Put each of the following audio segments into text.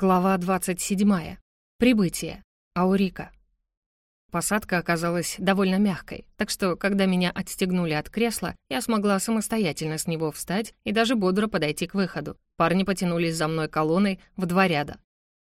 Глава 27. Прибытие. Аурика. Посадка оказалась довольно мягкой, так что, когда меня отстегнули от кресла, я смогла самостоятельно с него встать и даже бодро подойти к выходу. Парни потянулись за мной колонной в два ряда.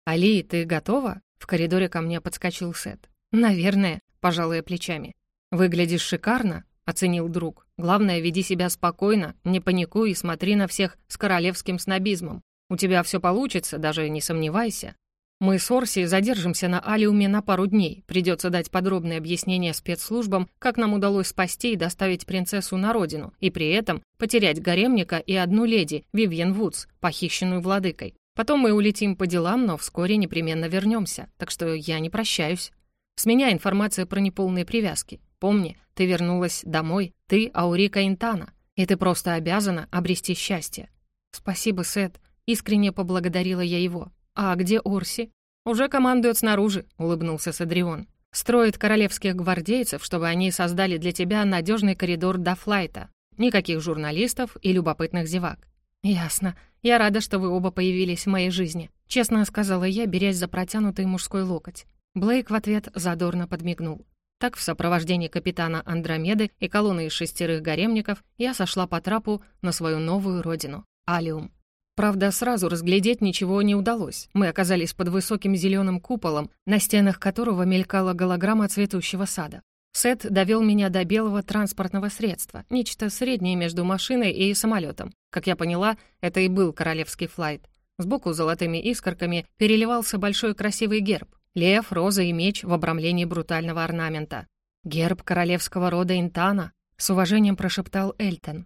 «Али, ты готова?» В коридоре ко мне подскочил Сет. «Наверное», — пожалуя плечами. «Выглядишь шикарно», — оценил друг. «Главное, веди себя спокойно, не паникуй и смотри на всех с королевским снобизмом. У тебя все получится, даже не сомневайся. Мы с Орси задержимся на Алиуме на пару дней. Придется дать подробные объяснения спецслужбам, как нам удалось спасти и доставить принцессу на родину, и при этом потерять гаремника и одну леди, Вивьен Вудс, похищенную владыкой. Потом мы улетим по делам, но вскоре непременно вернемся, так что я не прощаюсь. С меня информация про неполные привязки. Помни, ты вернулась домой, ты Аурика Интана, и ты просто обязана обрести счастье. Спасибо, Сет. Искренне поблагодарила я его. «А где Орси?» «Уже командует снаружи», — улыбнулся Садрион. «Строит королевских гвардейцев, чтобы они создали для тебя надежный коридор до флайта. Никаких журналистов и любопытных зевак». «Ясно. Я рада, что вы оба появились в моей жизни», — честно сказала я, берясь за протянутый мужской локоть. Блейк в ответ задорно подмигнул. Так, в сопровождении капитана Андромеды и колонны из шестерых гаремников, я сошла по трапу на свою новую родину — Алиум. Правда, сразу разглядеть ничего не удалось. Мы оказались под высоким зеленым куполом, на стенах которого мелькала голограмма цветущего сада. Сет довел меня до белого транспортного средства, нечто среднее между машиной и самолетом. Как я поняла, это и был королевский флайт. Сбоку золотыми искорками переливался большой красивый герб. Лев, роза и меч в обрамлении брутального орнамента. «Герб королевского рода Интана», — с уважением прошептал Эльтон.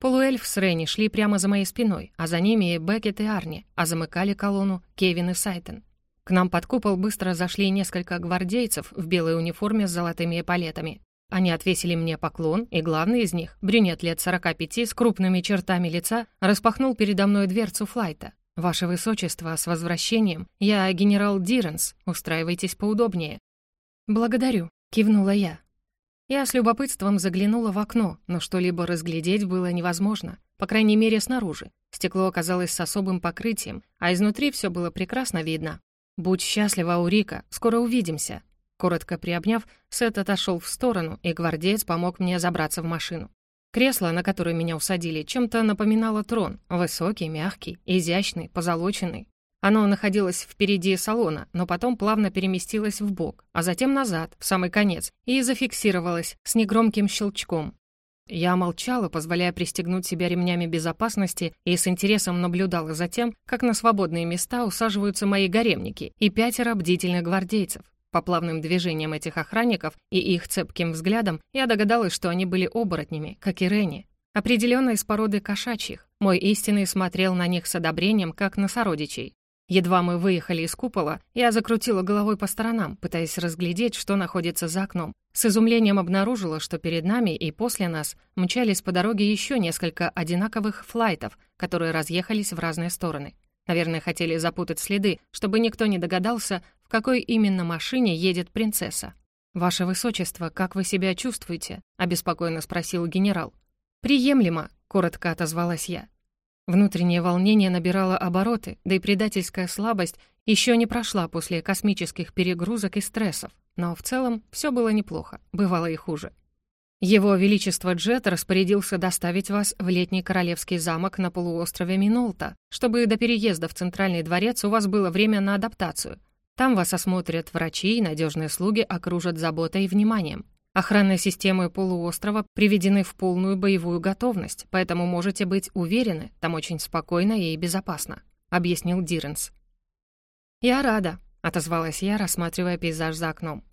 Полуэльф с Ренни шли прямо за моей спиной, а за ними и Беккет и Арни, а замыкали колонну Кевин и Сайтон. К нам под купол быстро зашли несколько гвардейцев в белой униформе с золотыми эполетами. Они отвесили мне поклон, и главный из них, брюнет лет 45 с крупными чертами лица, распахнул передо мной дверцу флайта. «Ваше Высочество, с возвращением! Я генерал Диренс, устраивайтесь поудобнее». «Благодарю», — кивнула я. Я с любопытством заглянула в окно, но что-либо разглядеть было невозможно, по крайней мере, снаружи. Стекло оказалось с особым покрытием, а изнутри все было прекрасно видно. «Будь счастлива, Урика, скоро увидимся». Коротко приобняв, Сет отошел в сторону, и гвардеец помог мне забраться в машину. Кресло, на которое меня усадили, чем-то напоминало трон. Высокий, мягкий, изящный, позолоченный. Оно находилось впереди салона, но потом плавно переместилось в бок, а затем назад, в самый конец, и зафиксировалось с негромким щелчком. Я молчала, позволяя пристегнуть себя ремнями безопасности, и с интересом наблюдала за тем, как на свободные места усаживаются мои гаремники и пятеро бдительных гвардейцев. По плавным движениям этих охранников и их цепким взглядам я догадалась, что они были оборотнями, как и Ренни. Определенно из породы кошачьих. Мой истинный смотрел на них с одобрением, как на сородичей. Едва мы выехали из купола, я закрутила головой по сторонам, пытаясь разглядеть, что находится за окном. С изумлением обнаружила, что перед нами и после нас мчались по дороге еще несколько одинаковых флайтов, которые разъехались в разные стороны. Наверное, хотели запутать следы, чтобы никто не догадался, в какой именно машине едет принцесса. «Ваше Высочество, как вы себя чувствуете?» — обеспокоенно спросил генерал. «Приемлемо», — коротко отозвалась я. Внутреннее волнение набирало обороты, да и предательская слабость еще не прошла после космических перегрузок и стрессов. Но в целом все было неплохо, бывало и хуже. Его Величество Джет распорядился доставить вас в летний королевский замок на полуострове Минолта, чтобы до переезда в Центральный дворец у вас было время на адаптацию. Там вас осмотрят врачи и надежные слуги окружат заботой и вниманием. Охранные системы полуострова приведены в полную боевую готовность, поэтому можете быть уверены, там очень спокойно и безопасно», — объяснил Диренс. «Я рада», — отозвалась я, рассматривая пейзаж за окном.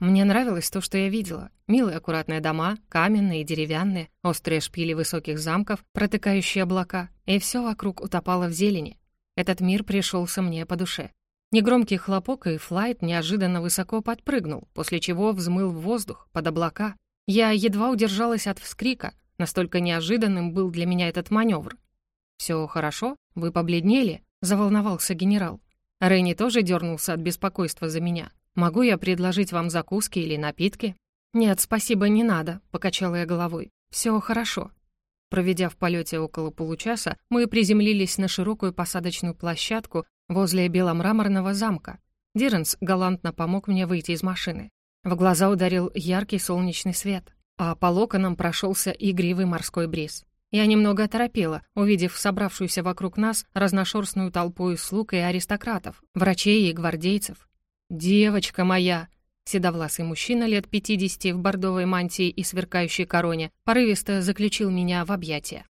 Мне нравилось то, что я видела. Милые аккуратные дома, каменные и деревянные, острые шпили высоких замков, протыкающие облака, и все вокруг утопало в зелени. Этот мир пришелся мне по душе. Негромкий хлопок, и флайт неожиданно высоко подпрыгнул, после чего взмыл в воздух, под облака. Я едва удержалась от вскрика, настолько неожиданным был для меня этот маневр. «Все хорошо? Вы побледнели?» — заволновался генерал. Ренни тоже дернулся от беспокойства за меня. «Могу я предложить вам закуски или напитки?» «Нет, спасибо, не надо», — покачала я головой. «Все хорошо». Проведя в полете около получаса, мы приземлились на широкую посадочную площадку возле беломраморного замка. Диренс галантно помог мне выйти из машины. В глаза ударил яркий солнечный свет, а по локонам прошелся игривый морской бриз. Я немного оторопела, увидев собравшуюся вокруг нас разношерстную толпу из слуг и аристократов, врачей и гвардейцев. «Девочка моя!» Седовласый мужчина лет пятидесяти в бордовой мантии и сверкающей короне порывисто заключил меня в объятия.